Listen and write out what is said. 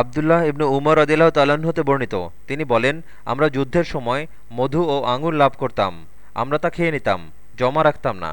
আবদুল্লাহ ইবনু উমর আদিল্লাহ হতে বর্ণিত। তিনি বলেন, আমরা যুদ্ধের সময় মধু ও আঙুর লাভ করতাম। আমরা তা খেয়ে নিতাম, জমা রাখতাম না।